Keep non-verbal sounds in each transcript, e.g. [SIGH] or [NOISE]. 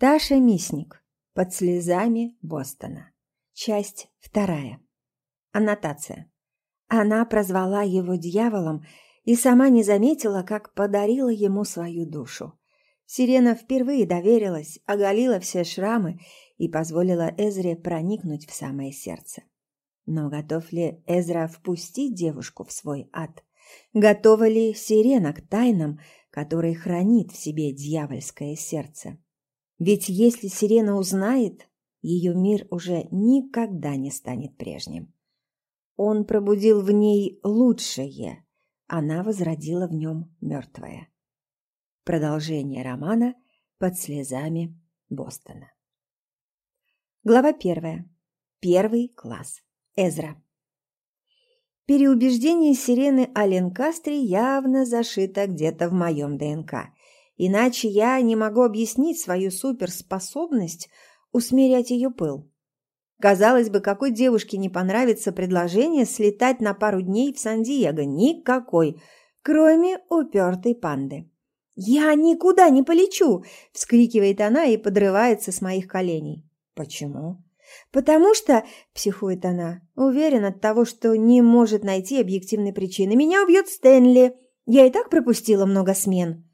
Таша Мисник. Под слезами Бостона. Часть вторая. Аннотация. Она прозвала его дьяволом и сама не заметила, как подарила ему свою душу. Сирена впервые доверилась, оголила все шрамы и позволила Эзре проникнуть в самое сердце. Но готов ли Эзра впустить девушку в свой ад? Готова ли Сирена к тайнам, которые хранит в себе дьявольское сердце? Ведь если Сирена узнает, ее мир уже никогда не станет прежним. Он пробудил в ней лучшее, она возродила в нем мертвое. Продолжение романа «Под слезами Бостона». Глава первая. Первый класс. Эзра. Переубеждение сирены о Ленкастре явно зашито где-то в моем ДНК. Иначе я не могу объяснить свою суперспособность усмирять ее пыл. Казалось бы, какой девушке не понравится предложение слетать на пару дней в Сан-Диего? Никакой, кроме упертой панды. «Я никуда не полечу!» – вскрикивает она и подрывается с моих коленей. «Почему?» «Потому что, – психует она, – уверен от того, что не может найти объективной причины. Меня убьет Стэнли. Я и так пропустила много смен».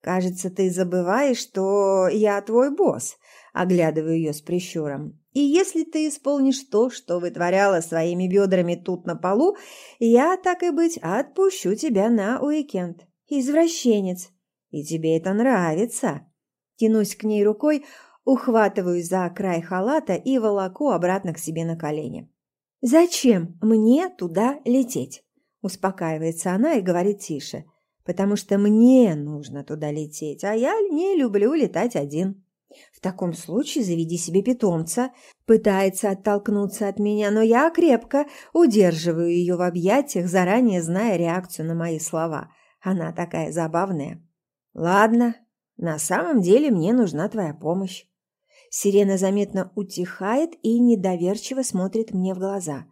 «Кажется, ты забываешь, что я твой босс», – оглядываю ее с прищуром. «И если ты исполнишь то, что вытворяла своими бедрами тут на полу, я, так и быть, отпущу тебя на уикенд. Извращенец. И тебе это нравится». Тянусь к ней рукой, ухватываюсь за край халата и волоку обратно к себе на колени. «Зачем мне туда лететь?» Успокаивается она и говорит тише – потому что мне нужно туда лететь, а я не люблю летать один. В таком случае заведи себе питомца. Пытается оттолкнуться от меня, но я крепко удерживаю ее в объятиях, заранее зная реакцию на мои слова. Она такая забавная. Ладно, на самом деле мне нужна твоя помощь. Сирена заметно утихает и недоверчиво смотрит мне в глаза.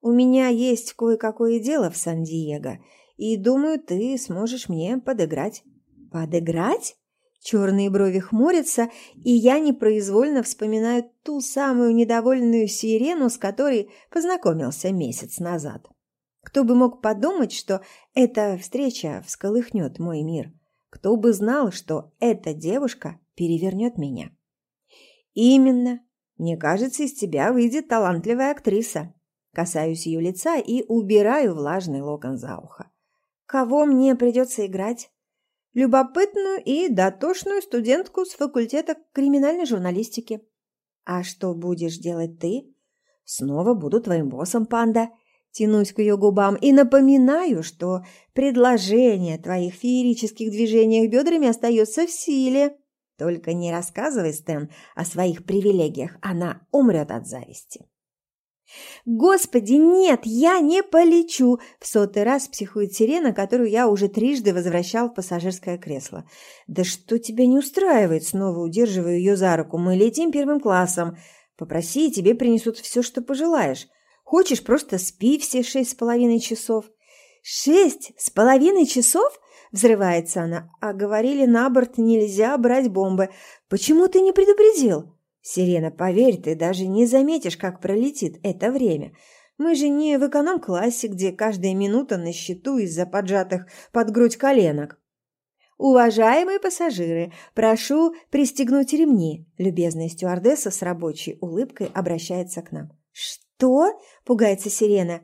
У меня есть кое-какое дело в Сан-Диего, и думаю, ты сможешь мне подыграть». «Подыграть?» Черные брови хмурятся, и я непроизвольно вспоминаю ту самую недовольную сирену, с которой познакомился месяц назад. Кто бы мог подумать, что эта встреча всколыхнет мой мир? Кто бы знал, что эта девушка перевернет меня? Именно. Мне кажется, из тебя выйдет талантливая актриса. Касаюсь ее лица и убираю влажный локон за ухо. Кого мне придется играть? Любопытную и дотошную студентку с факультета криминальной журналистики. А что будешь делать ты? Снова буду твоим боссом, панда. Тянусь к ее губам и напоминаю, что предложение твоих феерических движениях бедрами остается в силе. Только не рассказывай, Стэн, о своих привилегиях. Она умрет от зависти. «Господи, нет, я не полечу!» – в сотый раз психует сирена, которую я уже трижды возвращал в пассажирское кресло. «Да что тебя не устраивает?» – снова удерживаю ее за руку. «Мы летим первым классом. Попроси, и тебе принесут все, что пожелаешь. Хочешь, просто спи все шесть с половиной часов». «Шесть с половиной часов?» – взрывается она. «А говорили, на борт нельзя брать бомбы. Почему ты не предупредил?» «Сирена, поверь, ты даже не заметишь, как пролетит это время. Мы же не в эконом-классе, где каждая минута на счету из-за поджатых под грудь коленок». «Уважаемые пассажиры, прошу пристегнуть ремни», – любезная стюардесса с рабочей улыбкой обращается к нам. «Что?» – пугается Сирена.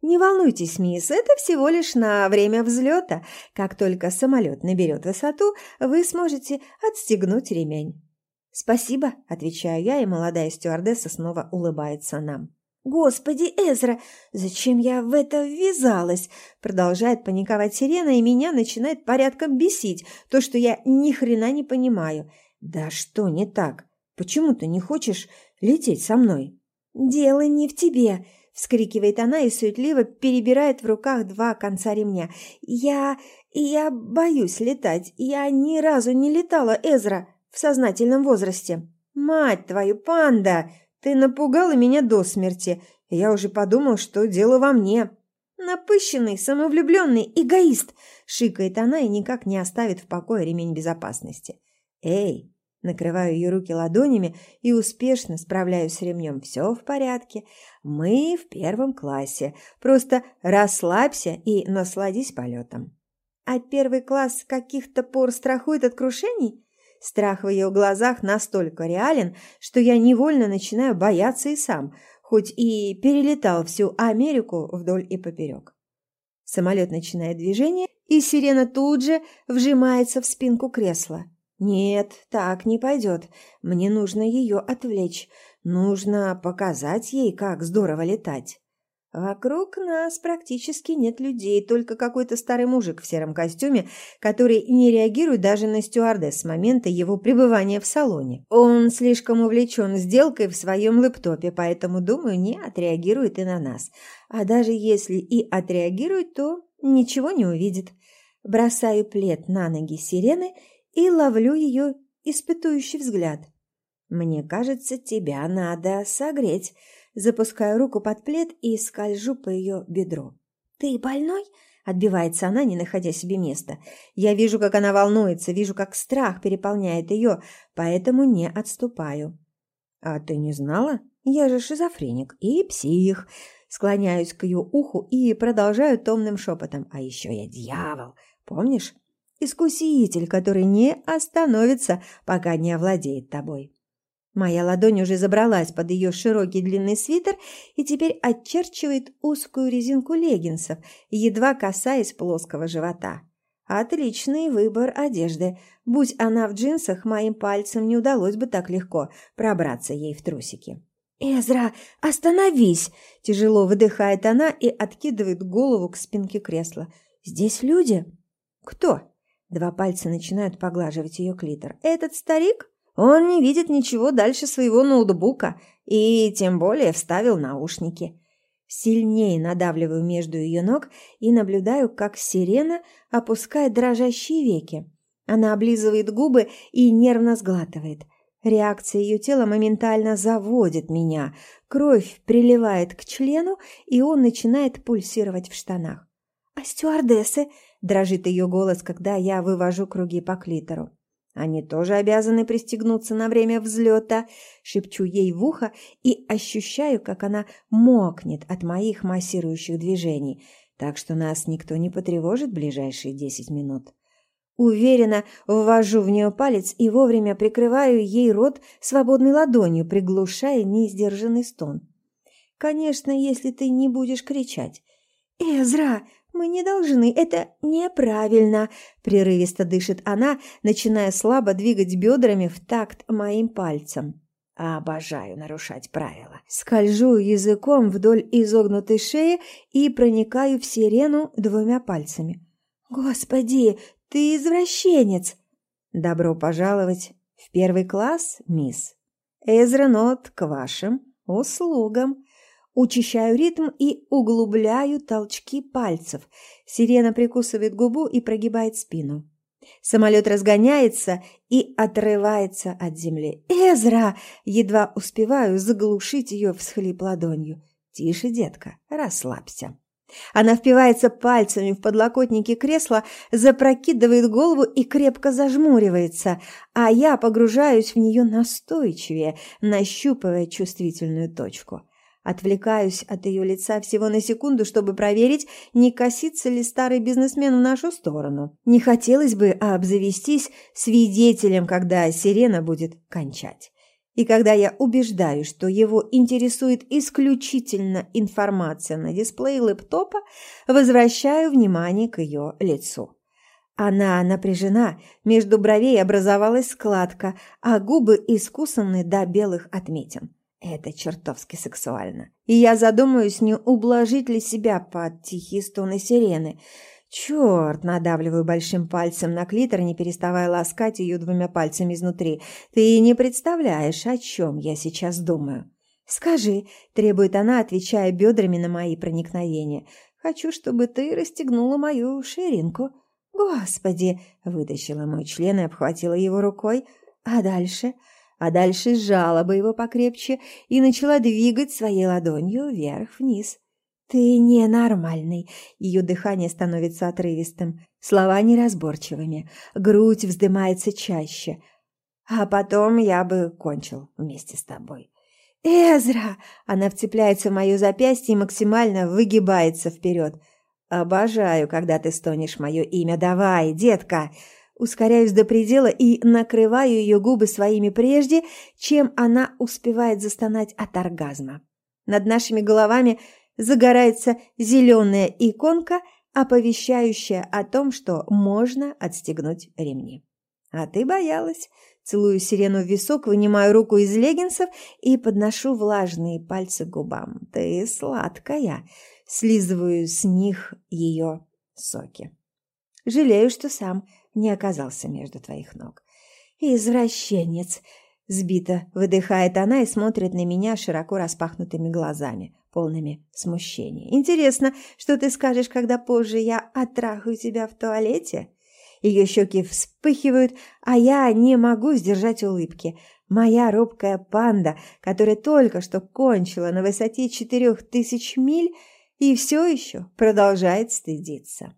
«Не волнуйтесь, мисс, это всего лишь на время взлета. Как только самолет наберет высоту, вы сможете отстегнуть ремень». «Спасибо», – отвечаю я, и молодая стюардесса снова улыбается нам. «Господи, Эзра, зачем я в это ввязалась?» Продолжает паниковать сирена, и меня начинает порядком бесить то, что я ни хрена не понимаю. «Да что не так? Почему ты не хочешь лететь со мной?» «Дело не в тебе», – вскрикивает она и суетливо перебирает в руках два конца ремня. «Я... я боюсь летать. Я ни разу не летала, Эзра» в сознательном возрасте. «Мать твою, панда! Ты напугала меня до смерти. Я уже подумал, что дело во мне». «Напыщенный, самовлюбленный эгоист!» – шикает она и никак не оставит в покое ремень безопасности. «Эй, Накрываю ее руки ладонями и успешно справляюсь с ремнем. Все в порядке. Мы в первом классе. Просто расслабься и насладись полетом. А первый класс каких-то пор страхует от крушений? Страх в ее глазах настолько реален, что я невольно начинаю бояться и сам, хоть и перелетал всю Америку вдоль и поперек. Самолет начинает движение, и сирена тут же вжимается в спинку кресла. Нет, так не пойдет. Мне нужно ее отвлечь. Нужно показать ей, как здорово летать. Вокруг нас практически нет людей, только какой-то старый мужик в сером костюме, который не реагирует даже на стюардесс с момента его пребывания в салоне. Он слишком увлечен сделкой в своем лэптопе, поэтому, думаю, не отреагирует и на нас. А даже если и отреагирует, то ничего не увидит. Бросаю плед на ноги сирены и ловлю ее испытующий взгляд. «Мне кажется, тебя надо согреть». Запускаю руку под плед и скольжу по ее бедру. «Ты больной?» – отбивается она, не находя себе места. Я вижу, как она волнуется, вижу, как страх переполняет ее, поэтому не отступаю. «А ты не знала? Я же шизофреник и псих». Склоняюсь к ее уху и продолжаю томным шепотом. «А еще я дьявол, помнишь?» Искуситель, который не остановится, пока не овладеет тобой. Моя ладонь уже забралась под ее широкий длинный свитер и теперь очерчивает узкую резинку леггинсов, едва касаясь плоского живота. Отличный выбор одежды. Будь она в джинсах, моим пальцем не удалось бы так легко пробраться ей в трусики. «Эзра, остановись!» – тяжело выдыхает она и откидывает голову к спинке кресла. «Здесь люди?» «Кто?» Два пальца начинают поглаживать ее клитор. «Этот старик? Он не видит ничего дальше своего ноутбука и тем более вставил наушники». Сильнее надавливаю между ее ног и наблюдаю, как сирена опускает дрожащие веки. Она облизывает губы и нервно сглатывает. Реакция ее тела моментально заводит меня. Кровь приливает к члену, и он начинает пульсировать в штанах. «А стюардессы?» Дрожит ее голос, когда я вывожу круги по клитору. Они тоже обязаны пристегнуться на время взлета. Шепчу ей в ухо и ощущаю, как она мокнет от моих массирующих движений, так что нас никто не потревожит ближайшие десять минут. Уверенно ввожу в нее палец и вовремя прикрываю ей рот свободной ладонью, приглушая неиздержанный стон. Конечно, если ты не будешь кричать. «Эзра!» «Мы не должны, это неправильно», – прерывисто дышит она, начиная слабо двигать бедрами в такт моим пальцем. Обожаю нарушать правила. Скольжу языком вдоль изогнутой шеи и проникаю в сирену двумя пальцами. «Господи, ты извращенец!» «Добро пожаловать в первый класс, мисс. Эзра Нот к вашим услугам», Учащаю ритм и углубляю толчки пальцев. Сирена прикусывает губу и прогибает спину. Самолет разгоняется и отрывается от земли. «Эзра!» Едва успеваю заглушить ее всхлип ладонью. «Тише, детка, расслабься». Она впивается пальцами в подлокотники кресла, запрокидывает голову и крепко зажмуривается, а я погружаюсь в нее настойчивее, нащупывая чувствительную точку. Отвлекаюсь от ее лица всего на секунду, чтобы проверить, не косится ли старый бизнесмен в нашу сторону. Не хотелось бы обзавестись свидетелем, когда сирена будет кончать. И когда я убеждаюсь, что его интересует исключительно информация на дисплее лэптопа, возвращаю внимание к ее лицу. Она напряжена, между бровей образовалась складка, а губы искусаны до белых отметин. Это чертовски сексуально. И я задумаюсь, не ублажить ли себя под тихие стоны сирены. Черт, надавливаю большим пальцем на клитор, не переставая ласкать ее двумя пальцами изнутри. Ты не представляешь, о чем я сейчас думаю. «Скажи», – требует она, отвечая бедрами на мои проникновения. «Хочу, чтобы ты расстегнула мою ширинку». «Господи!» – вытащила мой член и обхватила его рукой. «А дальше?» А дальше сжала бы его покрепче и начала двигать своей ладонью вверх-вниз. «Ты ненормальный!» Ее дыхание становится отрывистым, слова неразборчивыми, грудь вздымается чаще. А потом я бы кончил вместе с тобой. «Эзра!» Она вцепляется в мое запястье и максимально выгибается вперед. «Обожаю, когда ты стонешь мое имя. Давай, детка!» Ускоряюсь до предела и накрываю ее губы своими прежде, чем она успевает застонать от оргазма. Над нашими головами загорается зеленая иконка, оповещающая о том, что можно отстегнуть ремни. А ты боялась. Целую сирену в висок, вынимаю руку из леггинсов и подношу влажные пальцы к губам. Ты сладкая. Слизываю с них ее соки. Жалею, что сам не оказался между твоих ног. Извращенец. Сбито выдыхает она и смотрит на меня широко распахнутыми глазами, полными смущения. Интересно, что ты скажешь, когда позже я оттрахаю тебя в туалете? Ее щеки вспыхивают, а я не могу сдержать улыбки. Моя робкая панда, которая только что кончила на высоте четырех тысяч миль и все еще продолжает стыдиться.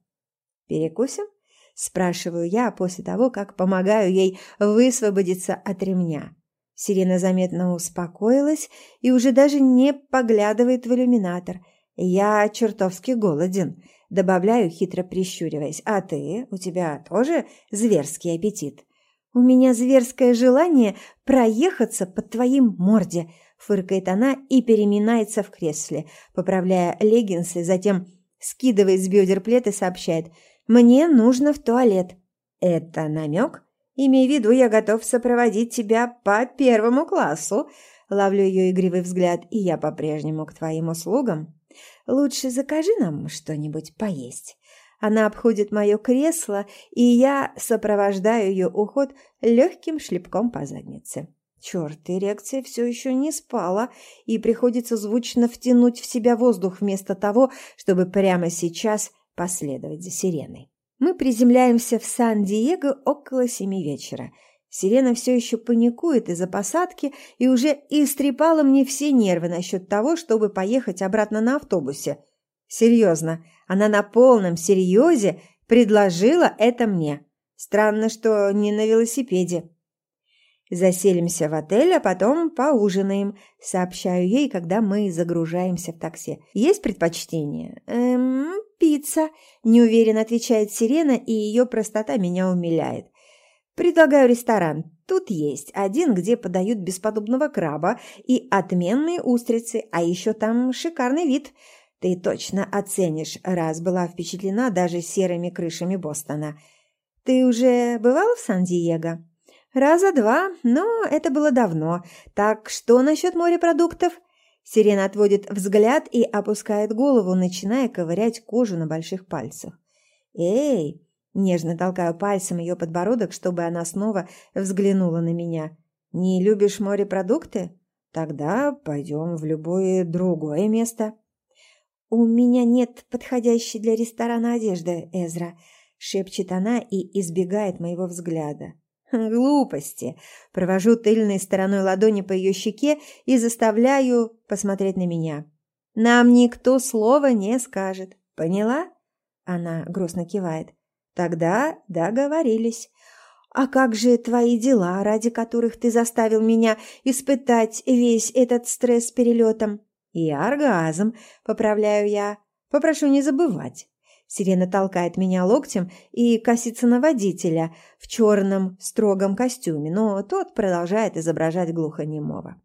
«Перекусим?» – спрашиваю я после того, как помогаю ей высвободиться от ремня. Сирена заметно успокоилась и уже даже не поглядывает в иллюминатор. Я чертовски голоден. Добавляю, хитро прищуриваясь. «А ты? У тебя тоже зверский аппетит?» «У меня зверское желание проехаться под твоим морде», фыркает она и переминается в кресле, поправляя леггинсы, затем скидывает с бедер плед и сообщает «Мне нужно в туалет». «Это намек?» «Имей в виду, я готов сопроводить тебя по первому классу». Ловлю ее игривый взгляд, и я по-прежнему к твоим услугам. Лучше закажи нам что-нибудь поесть. Она обходит мое кресло, и я сопровождаю ее уход легким шлепком по заднице. Черт, эрекция все еще не спала, и приходится звучно втянуть в себя воздух вместо того, чтобы прямо сейчас последовать за сиреной. Мы приземляемся в Сан-Диего около семи вечера – Сирена все еще паникует из-за посадки и уже истрепала мне все нервы насчет того, чтобы поехать обратно на автобусе. Серьезно, она на полном серьезе предложила это мне. Странно, что не на велосипеде. Заселимся в отель, а потом поужинаем, сообщаю ей, когда мы загружаемся в такси. Есть предпочтение? Эм, пицца, неуверенно отвечает Сирена, и ее простота меня умиляет. Предлагаю ресторан. Тут есть один, где подают бесподобного краба и отменные устрицы, а еще там шикарный вид. Ты точно оценишь, раз была впечатлена даже серыми крышами Бостона. Ты уже бывала в Сан-Диего? Раза два, но это было давно. Так что насчет морепродуктов? Сирена отводит взгляд и опускает голову, начиная ковырять кожу на больших пальцах. «Эй, Нежно толкаю пальцем ее подбородок, чтобы она снова взглянула на меня. «Не любишь морепродукты? Тогда пойдем в любое другое место». «У меня нет подходящей для ресторана одежды, Эзра», — шепчет она и избегает моего взгляда. [LAUGHS] «Глупости!» Провожу тыльной стороной ладони по ее щеке и заставляю посмотреть на меня. «Нам никто слова не скажет. Поняла?» Она грустно кивает. Тогда договорились. А как же твои дела, ради которых ты заставил меня испытать весь этот стресс перелетом? И оргазм, поправляю я. Попрошу не забывать. Сирена толкает меня локтем и косится на водителя в черном строгом костюме, но тот продолжает изображать глухонемого.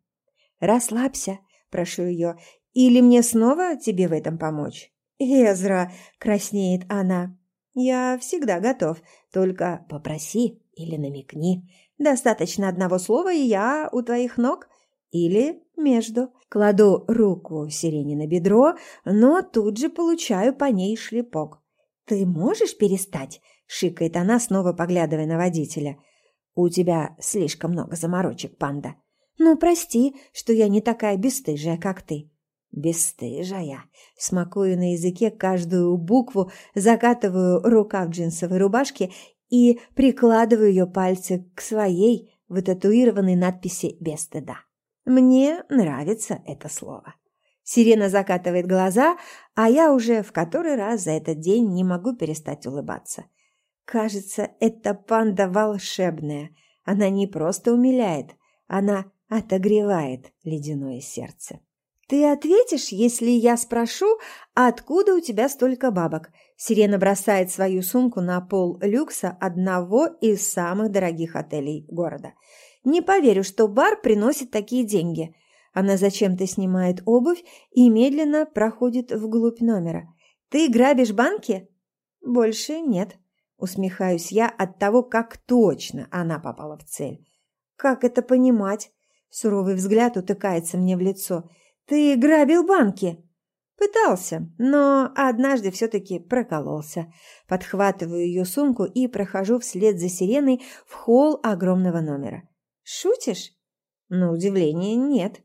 «Расслабься», – прошу ее, – «или мне снова тебе в этом помочь?» «Эзра», – краснеет она, «Я всегда готов, только попроси или намекни. Достаточно одного слова, и я у твоих ног или между. Кладу руку сирене на бедро, но тут же получаю по ней шлепок. «Ты можешь перестать?» – шикает она, снова поглядывая на водителя. «У тебя слишком много заморочек, панда». «Ну, прости, что я не такая бесстыжая, как ты». Бесстыжая. Смакую на языке каждую букву, закатываю рукав джинсовой рубашки и прикладываю ее пальцы к своей вытатуированной надписи «Без стыда». Мне нравится это слово. Сирена закатывает глаза, а я уже в который раз за этот день не могу перестать улыбаться. Кажется, эта панда волшебная. Она не просто умиляет, она отогревает ледяное сердце. «Ты ответишь, если я спрошу, откуда у тебя столько бабок?» Сирена бросает свою сумку на пол люкса одного из самых дорогих отелей города. «Не поверю, что бар приносит такие деньги». Она зачем-то снимает обувь и медленно проходит вглубь номера. «Ты грабишь банки?» «Больше нет», – усмехаюсь я от того, как точно она попала в цель. «Как это понимать?» Суровый взгляд утыкается мне в лицо – «Ты грабил банки?» Пытался, но однажды все-таки прокололся. Подхватываю ее сумку и прохожу вслед за сиреной в холл огромного номера. «Шутишь?» На удивление нет.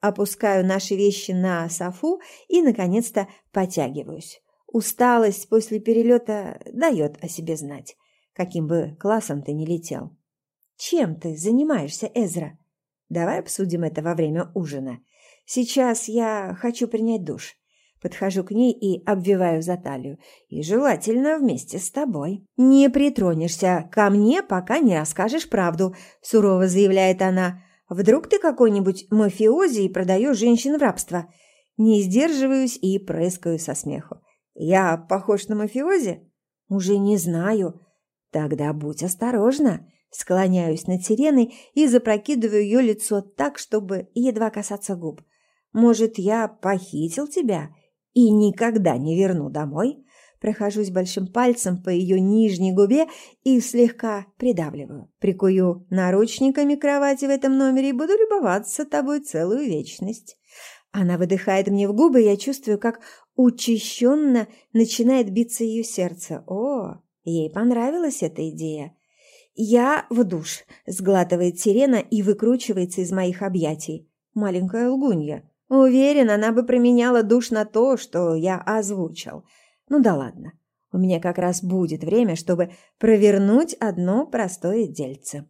Опускаю наши вещи на софу и, наконец-то, потягиваюсь. Усталость после перелета дает о себе знать, каким бы классом ты ни летел. «Чем ты занимаешься, Эзра?» «Давай обсудим это во время ужина». Сейчас я хочу принять душ. Подхожу к ней и обвиваю за талию. И желательно вместе с тобой. «Не притронешься ко мне, пока не расскажешь правду», – сурово заявляет она. «Вдруг ты какой-нибудь мафиози и продаешь женщин в рабство?» Не сдерживаюсь и прыскаю со смеху. «Я похож на мафиози?» «Уже не знаю». «Тогда будь осторожна». Склоняюсь над сиреной и запрокидываю ее лицо так, чтобы едва касаться губ. Может, я похитил тебя и никогда не верну домой?» Прохожусь большим пальцем по ее нижней губе и слегка придавливаю. Прикую наручниками кровати в этом номере и буду любоваться тобой целую вечность. Она выдыхает мне в губы, и я чувствую, как учащенно начинает биться ее сердце. О, ей понравилась эта идея. «Я в душ», – сглатывает сирена и выкручивается из моих объятий. Маленькая лгунья. Уверен, она бы променяла душ на то, что я озвучил. Ну да ладно. У меня как раз будет время, чтобы провернуть одно простое дельце.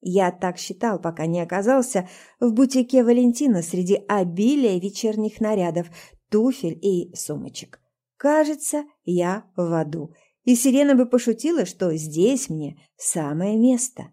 Я так считал, пока не оказался в бутике Валентина среди обилия вечерних нарядов, туфель и сумочек. Кажется, я в аду. И Сирена бы пошутила, что здесь мне самое место.